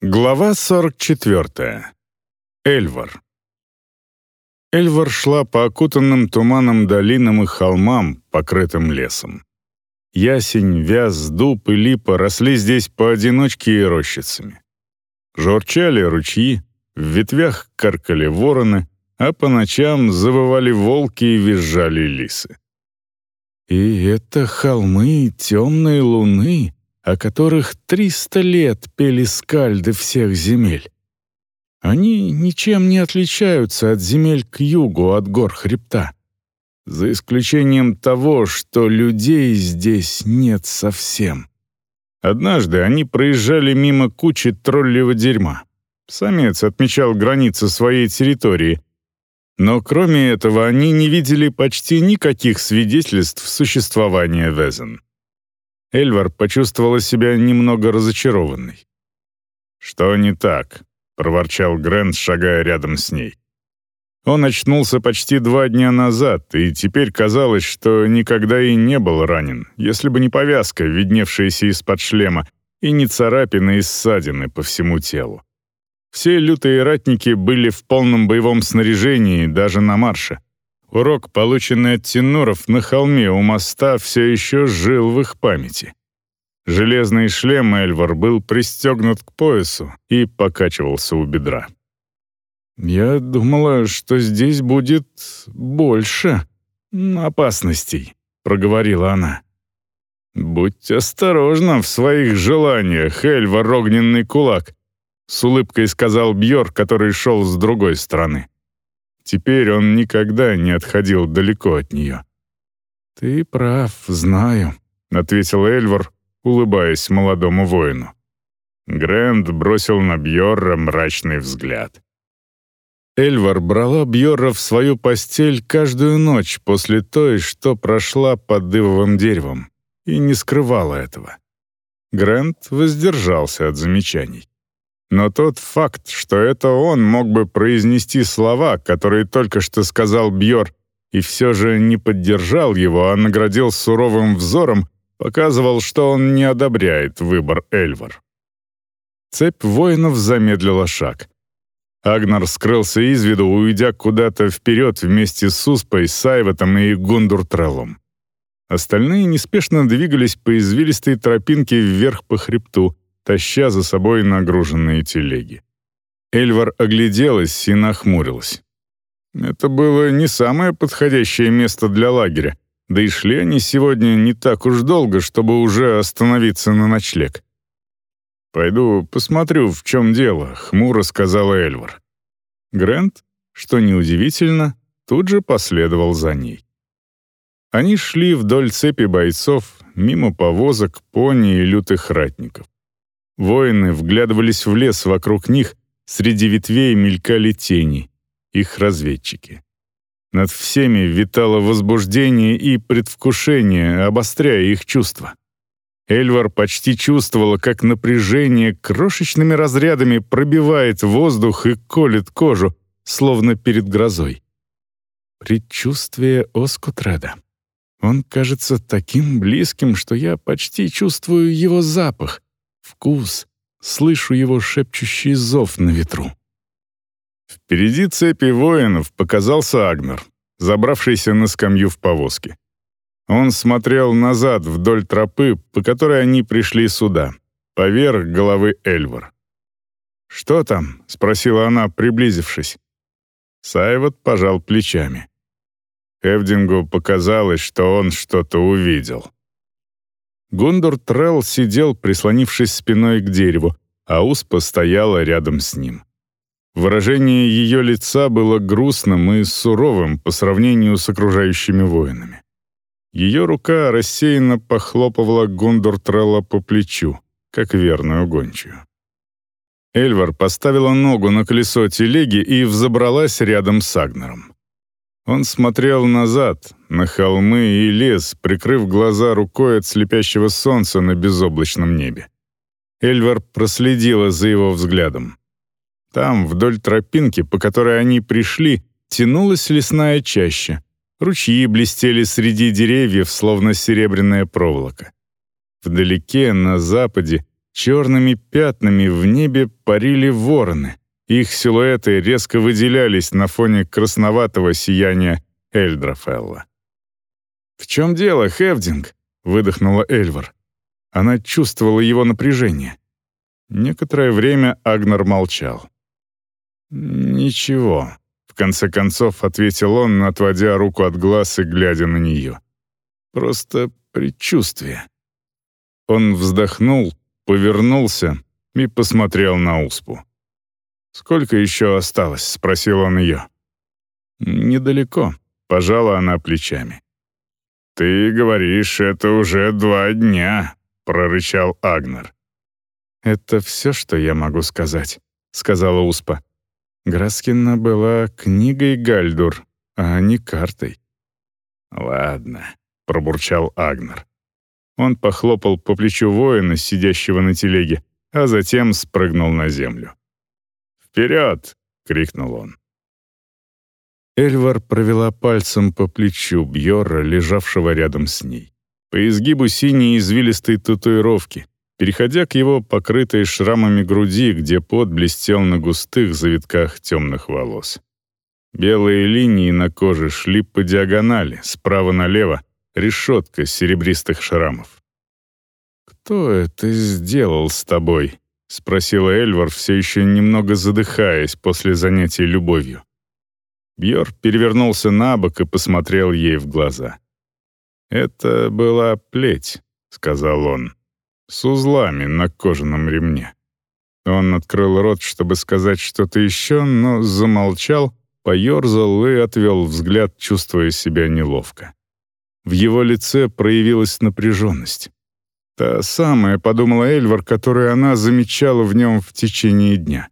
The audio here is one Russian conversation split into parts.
Глава 44. Эльвар. Эльвар шла по окутанным туманом долинам и холмам, покрытым лесом. Ясень, вяз, дуб и липа росли здесь поодиночке и рощицами. Журчали ручьи, в ветвях каркали вороны, а по ночам завывали волки и визжали лисы. «И это холмы темной луны», о которых триста лет пели скальды всех земель. Они ничем не отличаются от земель к югу от гор хребта, за исключением того, что людей здесь нет совсем. Однажды они проезжали мимо кучи троллевого дерьма. Самец отмечал границы своей территории, но кроме этого они не видели почти никаких свидетельств существования Везен. Эльвар почувствовала себя немного разочарованной. «Что не так?» — проворчал Грэнд, шагая рядом с ней. Он очнулся почти два дня назад, и теперь казалось, что никогда и не был ранен, если бы не повязка, видневшаяся из-под шлема, и не царапины и ссадины по всему телу. Все лютые ратники были в полном боевом снаряжении даже на марше. Урок, полученный от теноров на холме у моста, все еще жил в их памяти. Железный шлем Эльвар был пристегнут к поясу и покачивался у бедра. «Я думала, что здесь будет больше опасностей», — проговорила она. «Будь осторожна в своих желаниях, Эльвар огненный кулак», — с улыбкой сказал Бьор, который шел с другой стороны. Теперь он никогда не отходил далеко от нее. «Ты прав, знаю», — ответил Эльвар, улыбаясь молодому воину. Грэнд бросил на Бьорра мрачный взгляд. Эльвар брала Бьорра в свою постель каждую ночь после той, что прошла под дывовым деревом, и не скрывала этого. Грэнд воздержался от замечаний. Но тот факт, что это он мог бы произнести слова, которые только что сказал Бьор, и все же не поддержал его, а наградил суровым взором, показывал, что он не одобряет выбор Эльвар. Цепь воинов замедлила шаг. Агнар скрылся из виду, уйдя куда-то вперед вместе с Успой, Сайватом и Гундуртреллом. Остальные неспешно двигались по извилистой тропинке вверх по хребту, таща за собой нагруженные телеги. Эльвар огляделась и нахмурилась. Это было не самое подходящее место для лагеря, да и шли они сегодня не так уж долго, чтобы уже остановиться на ночлег. «Пойду посмотрю, в чем дело», — хмуро сказала Эльвар. Грэнд, что неудивительно, тут же последовал за ней. Они шли вдоль цепи бойцов, мимо повозок, пони и лютых ратников. Воины вглядывались в лес вокруг них, среди ветвей мелькали тени, их разведчики. Над всеми витало возбуждение и предвкушение, обостряя их чувства. Эльвар почти чувствовала, как напряжение крошечными разрядами пробивает воздух и колет кожу, словно перед грозой. Предчувствие Оскутреда. Он кажется таким близким, что я почти чувствую его запах, вкус, слышу его шепчущий зов на ветру. Впереди цепи воинов показался Агнер, забравшийся на скамью в повозке. Он смотрел назад вдоль тропы, по которой они пришли сюда, поверх головы Эльвар. «Что там?» — спросила она, приблизившись. Сайвот пожал плечами. Эвдингу показалось, что он что-то увидел. Гундур Трелл сидел, прислонившись спиной к дереву, а Успа стояла рядом с ним. Выражение ее лица было грустным и суровым по сравнению с окружающими воинами. Ее рука рассеянно похлопывала Гундур Трелла по плечу, как верную гончую. Эльвар поставила ногу на колесо телеги и взобралась рядом с Агнером. Он смотрел назад, на холмы и лес, прикрыв глаза рукой от слепящего солнца на безоблачном небе. Эльвар проследила за его взглядом. Там, вдоль тропинки, по которой они пришли, тянулась лесная чаща. Ручьи блестели среди деревьев, словно серебряная проволока. Вдалеке, на западе, Черными пятнами в небе парили вороны. Их силуэты резко выделялись на фоне красноватого сияния Эльдрафелла. «В чем дело, Хевдинг?» — выдохнула Эльвар. Она чувствовала его напряжение. Некоторое время Агнар молчал. «Ничего», — в конце концов ответил он, отводя руку от глаз и глядя на нее. «Просто предчувствие». Он вздохнул, повернулся и посмотрел на Успу. «Сколько еще осталось?» — спросил он ее. «Недалеко», — пожала она плечами. «Ты говоришь, это уже два дня», — прорычал Агнер. «Это все, что я могу сказать», — сказала Успа. Граскина была книгой Гальдур, а не картой. «Ладно», — пробурчал Агнер. Он похлопал по плечу воина, сидящего на телеге, а затем спрыгнул на землю. «Вперед!» — крикнул он. Эльвар провела пальцем по плечу Бьорра, лежавшего рядом с ней. По изгибу синей извилистой татуировки, переходя к его покрытой шрамами груди, где пот блестел на густых завитках темных волос. Белые линии на коже шли по диагонали, справа налево, решетка серебристых шрамов. «Кто это сделал с тобой?» — спросила Эльвар, все еще немного задыхаясь после занятий любовью. Бьор перевернулся на бок и посмотрел ей в глаза. «Это была плеть», — сказал он, — «с узлами на кожаном ремне». Он открыл рот, чтобы сказать что-то еще, но замолчал, поерзал и отвел взгляд, чувствуя себя неловко. В его лице проявилась напряженность. Та самая, подумала Эльвар, которую она замечала в нем в течение дня.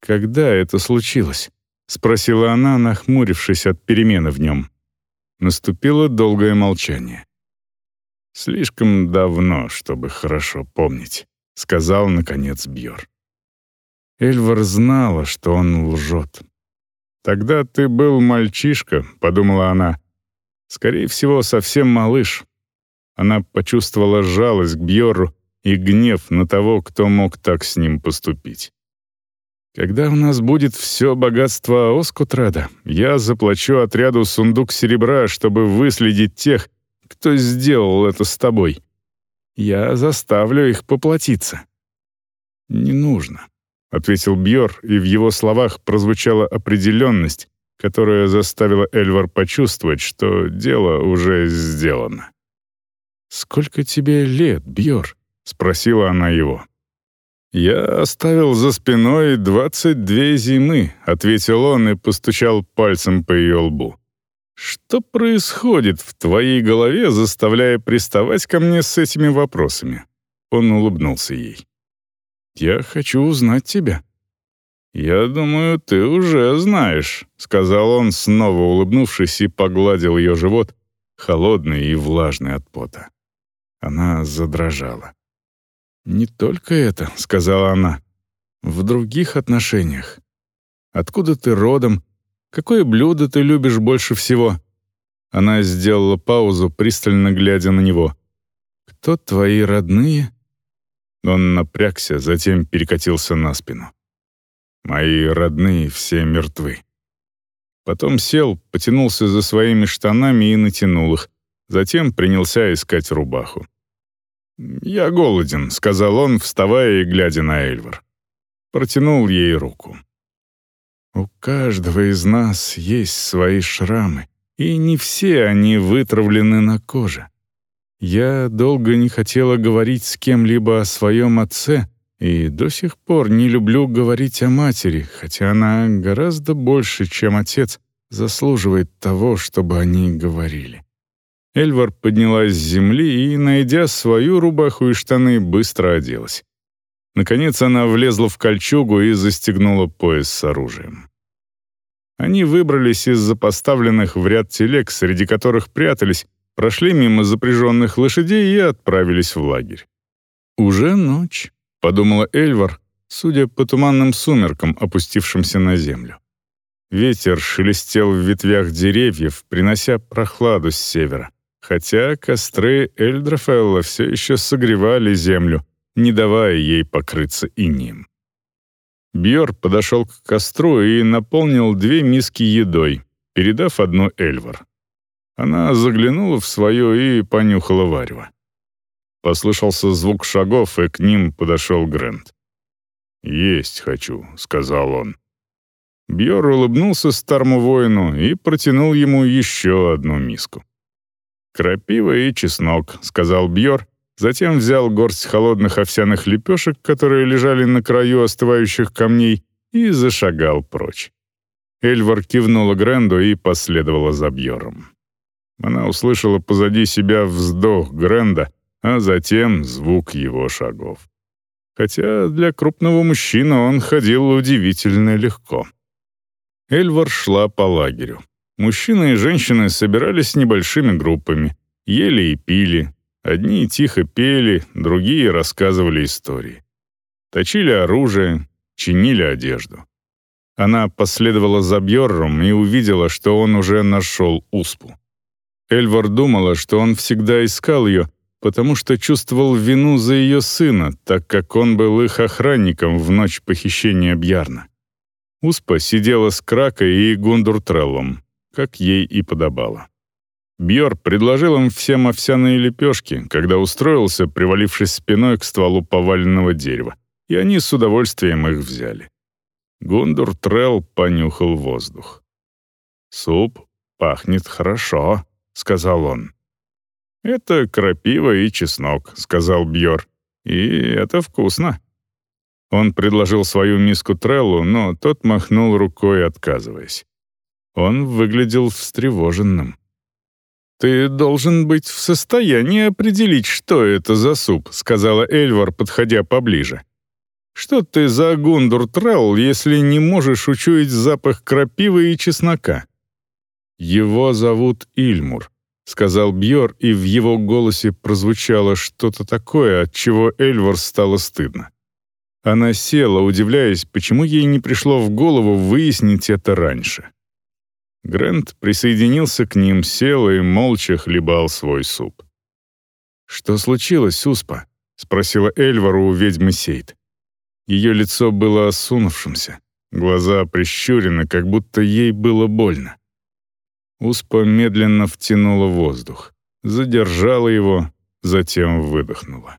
Когда это случилось? — спросила она, нахмурившись от перемены в нем. Наступило долгое молчание. «Слишком давно, чтобы хорошо помнить», — сказал, наконец, Бьор. Эльвар знала, что он лжет. «Тогда ты был мальчишка», — подумала она. «Скорее всего, совсем малыш». Она почувствовала жалость к Бьору и гнев на того, кто мог так с ним поступить. Когда у нас будет все богатство Оскутреда, я заплачу отряду сундук серебра, чтобы выследить тех, кто сделал это с тобой. Я заставлю их поплатиться». «Не нужно», — ответил Бьор, и в его словах прозвучала определенность, которая заставила Эльвар почувствовать, что дело уже сделано. «Сколько тебе лет, Бьор?» — спросила она его. «Я оставил за спиной двадцать две зимы», — ответил он и постучал пальцем по ее лбу. «Что происходит в твоей голове, заставляя приставать ко мне с этими вопросами?» Он улыбнулся ей. «Я хочу узнать тебя». «Я думаю, ты уже знаешь», — сказал он, снова улыбнувшись и погладил ее живот, холодный и влажный от пота. Она задрожала. «Не только это», — сказала она. «В других отношениях. Откуда ты родом? Какое блюдо ты любишь больше всего?» Она сделала паузу, пристально глядя на него. «Кто твои родные?» Он напрягся, затем перекатился на спину. «Мои родные все мертвы». Потом сел, потянулся за своими штанами и натянул их. Затем принялся искать рубаху. «Я голоден», — сказал он, вставая и глядя на Эльвар. Протянул ей руку. «У каждого из нас есть свои шрамы, и не все они вытравлены на коже. Я долго не хотела говорить с кем-либо о своем отце, и до сих пор не люблю говорить о матери, хотя она гораздо больше, чем отец, заслуживает того, чтобы они говорили. Эльвар поднялась с земли и, найдя свою рубаху и штаны, быстро оделась. Наконец она влезла в кольчугу и застегнула пояс с оружием. Они выбрались из-за поставленных в ряд телег, среди которых прятались, прошли мимо запряженных лошадей и отправились в лагерь. «Уже ночь», — подумала Эльвар, судя по туманным сумеркам, опустившимся на землю. Ветер шелестел в ветвях деревьев, принося прохладу с севера хотя костры Эльдрофелла все еще согревали землю, не давая ей покрыться инеем. Бьор подошел к костру и наполнил две миски едой, передав одну Эльвар. Она заглянула в свое и понюхала варево. Послышался звук шагов, и к ним подошел Грэнд. «Есть хочу», — сказал он. Бьор улыбнулся старому воину и протянул ему еще одну миску. «Крапива и чеснок», — сказал Бьор, затем взял горсть холодных овсяных лепешек, которые лежали на краю остывающих камней, и зашагал прочь. Эльвар кивнула Гренду и последовала за Бьором. Она услышала позади себя вздох Гренда, а затем звук его шагов. Хотя для крупного мужчины он ходил удивительно легко. Эльвар шла по лагерю. Мужчины и женщины собирались небольшими группами, ели и пили. Одни тихо пели, другие рассказывали истории. Точили оружие, чинили одежду. Она последовала за Бьорром и увидела, что он уже нашел Успу. Эльвар думала, что он всегда искал ее, потому что чувствовал вину за ее сына, так как он был их охранником в ночь похищения Бьярна. Успа сидела с Кракой и Гундуртреллом, как ей и подобало. Бьор предложил им всем овсяные лепешки, когда устроился, привалившись спиной к стволу поваленного дерева, и они с удовольствием их взяли. Гундур Трелл понюхал воздух. «Суп пахнет хорошо», — сказал он. «Это крапива и чеснок», — сказал Бьор. «И это вкусно». Он предложил свою миску Треллу, но тот махнул рукой, отказываясь. Он выглядел встревоженным. «Ты должен быть в состоянии определить, что это за суп», — сказала Эльвар, подходя поближе. «Что ты за гундур Трелл, если не можешь учуять запах крапивы и чеснока?» «Его зовут Ильмур», — сказал Бьор, и в его голосе прозвучало что-то такое, от чего Эльвар стало стыдно. Она села, удивляясь, почему ей не пришло в голову выяснить это раньше. Грэнд присоединился к ним, сел и молча хлебал свой суп. «Что случилось, Успа?» — спросила Эльвара у ведьмы Сейд. Ее лицо было осунувшимся, глаза прищурены, как будто ей было больно. Успа медленно втянула воздух, задержала его, затем выдохнула.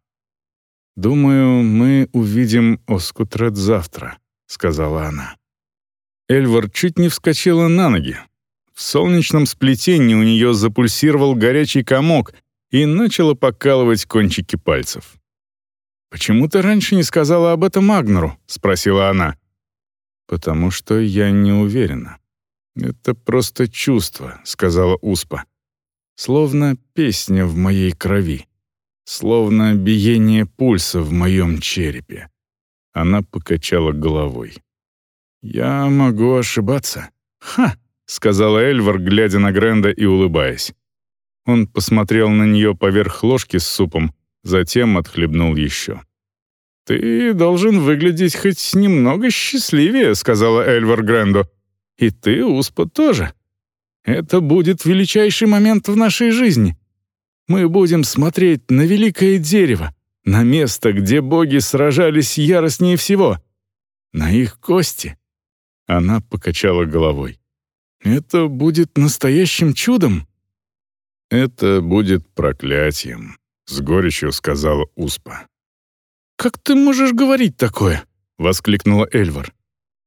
«Думаю, мы увидим Оскутред завтра», — сказала она. Эльвар чуть не вскочила на ноги. В солнечном сплетении у нее запульсировал горячий комок и начало покалывать кончики пальцев. «Почему ты раньше не сказала об этом Агнеру?» — спросила она. «Потому что я не уверена. «Это просто чувство», — сказала Успа. «Словно песня в моей крови. Словно биение пульса в моем черепе». Она покачала головой. «Я могу ошибаться». «Ха!» — сказала Эльвар, глядя на Гренда и улыбаясь. Он посмотрел на нее поверх ложки с супом, затем отхлебнул еще. «Ты должен выглядеть хоть немного счастливее», — сказала Эльвар Гренду. И ты, Успа, тоже. Это будет величайший момент в нашей жизни. Мы будем смотреть на великое дерево, на место, где боги сражались яростнее всего, на их кости. Она покачала головой. Это будет настоящим чудом. Это будет проклятием, с горечью сказала Успа. Как ты можешь говорить такое? воскликнула Эльвар.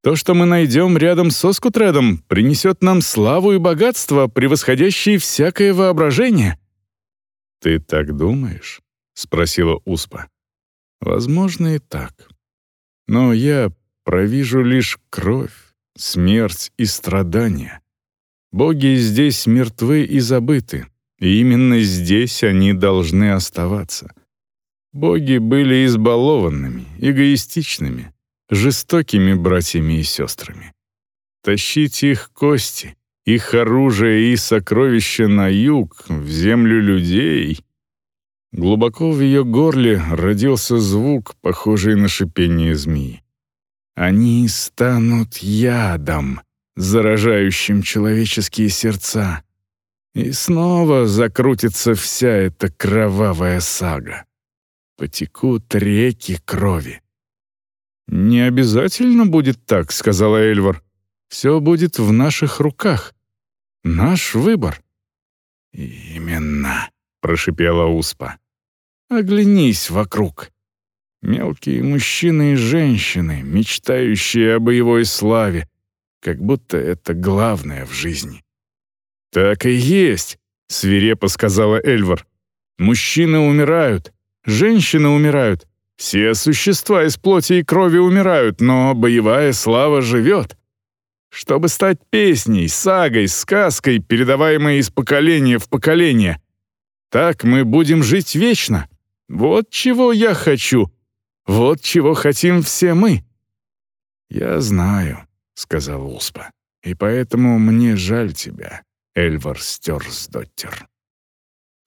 То, что мы найдем рядом с Оскутредом, принесет нам славу и богатство, превосходящие всякое воображение». «Ты так думаешь?» — спросила Успа. «Возможно, и так. Но я провижу лишь кровь, смерть и страдания. Боги здесь мертвы и забыты, и именно здесь они должны оставаться. Боги были избалованными, эгоистичными, жестокими братьями и сестрами. Тащить их кости, их оружие и сокровища на юг, в землю людей. Глубоко в ее горле родился звук, похожий на шипение змеи. Они станут ядом, заражающим человеческие сердца. И снова закрутится вся эта кровавая сага. потекут реки крови. «Не обязательно будет так», — сказала Эльвар. «Все будет в наших руках. Наш выбор». «Именно», — прошипела Успа. «Оглянись вокруг. Мелкие мужчины и женщины, мечтающие о боевой славе, как будто это главное в жизни». «Так и есть», — свирепо сказала Эльвар. «Мужчины умирают, женщины умирают, все существа из плоти и крови умирают, но боевая слава живет. Чтобы стать песней, сагой, сказкой, передаваемой из поколения в поколение. Так мы будем жить вечно. Вот чего я хочу. Вот чего хотим все мы. «Я знаю», — сказал Успа, — «и поэтому мне жаль тебя, Эльвар Стерсдоттер».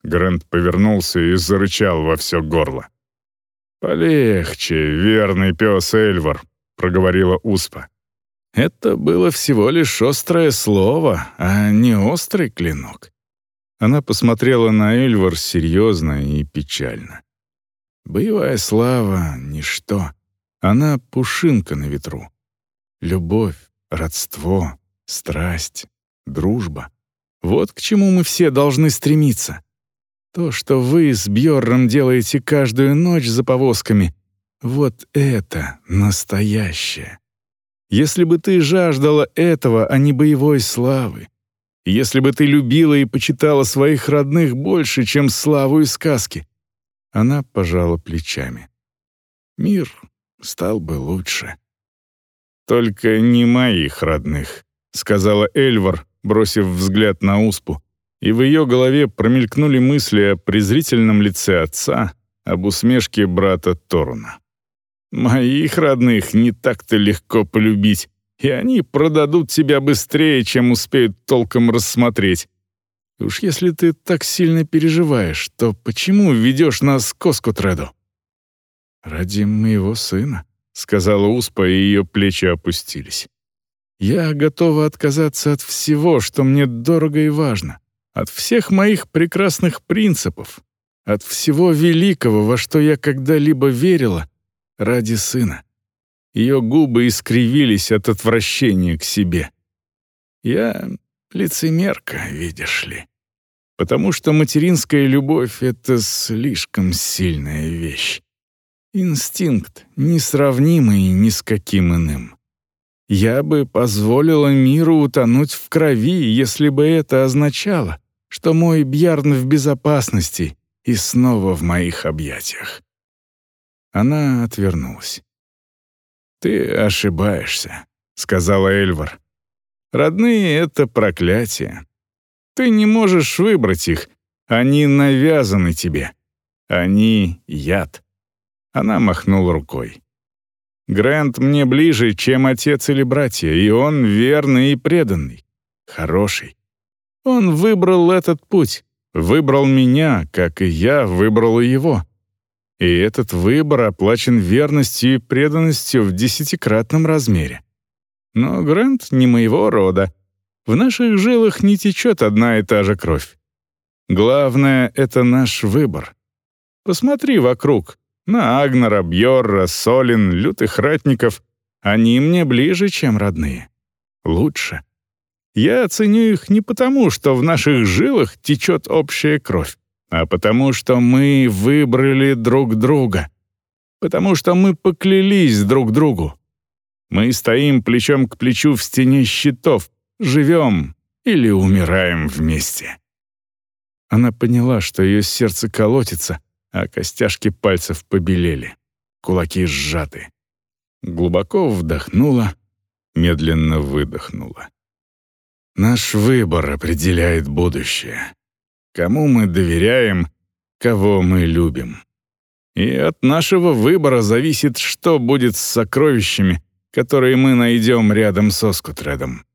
Грант повернулся и зарычал во все горло. «Полегче, верный пес Эльвар», — проговорила Успа. «Это было всего лишь острое слово, а не острый клинок». Она посмотрела на Эльвар серьезно и печально. «Боевая слава — ничто. Она — пушинка на ветру. Любовь, родство, страсть, дружба — вот к чему мы все должны стремиться. То, что вы с Бьорром делаете каждую ночь за повозками, вот это настоящее. Если бы ты жаждала этого, а не боевой славы, если бы ты любила и почитала своих родных больше, чем славу и сказки, она пожала плечами. Мир стал бы лучше. «Только не моих родных», — сказала Эльвар, бросив взгляд на Успу, и в ее голове промелькнули мысли о презрительном лице отца, об усмешке брата Торна. «Моих родных не так-то легко полюбить, и они продадут тебя быстрее, чем успеют толком рассмотреть. Уж если ты так сильно переживаешь, то почему ведешь нас к Оскотреду?» «Ради моего сына», — сказала Успа, и ее плечи опустились. «Я готова отказаться от всего, что мне дорого и важно от всех моих прекрасных принципов, от всего великого, во что я когда-либо верила, ради сына. Ее губы искривились от отвращения к себе. Я лицемерка, видишь ли. Потому что материнская любовь — это слишком сильная вещь. Инстинкт, несравнимый ни с каким иным. Я бы позволила миру утонуть в крови, если бы это означало, что мой Бьярн в безопасности и снова в моих объятиях. Она отвернулась. «Ты ошибаешься», — сказала Эльвар. «Родные — это проклятие. Ты не можешь выбрать их, они навязаны тебе. Они — яд». Она махнула рукой. «Грант мне ближе, чем отец или братья, и он верный и преданный, хороший. Он выбрал этот путь, выбрал меня, как и я выбрал его. И этот выбор оплачен верностью и преданностью в десятикратном размере. Но Грант не моего рода. В наших жилах не течет одна и та же кровь. Главное — это наш выбор. Посмотри вокруг. На Агнера, Бьорра, Солин, лютых ратников. Они мне ближе, чем родные. Лучше. Я ценю их не потому, что в наших жилах течет общая кровь, а потому что мы выбрали друг друга. Потому что мы поклялись друг другу. Мы стоим плечом к плечу в стене щитов, живем или умираем вместе. Она поняла, что ее сердце колотится, а костяшки пальцев побелели, кулаки сжаты. Глубоко вдохнула, медленно выдохнула. Наш выбор определяет будущее. Кому мы доверяем, кого мы любим. И от нашего выбора зависит, что будет с сокровищами, которые мы найдем рядом с Оскутредом.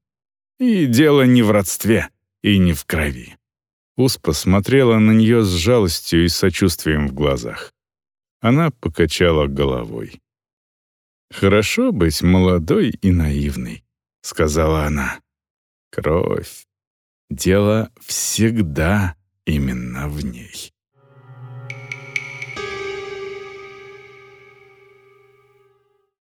И дело не в родстве и не в крови. Ус посмотрела на нее с жалостью и сочувствием в глазах. Она покачала головой. «Хорошо быть молодой и наивной», — сказала она. Кровь. Дело всегда именно в ней.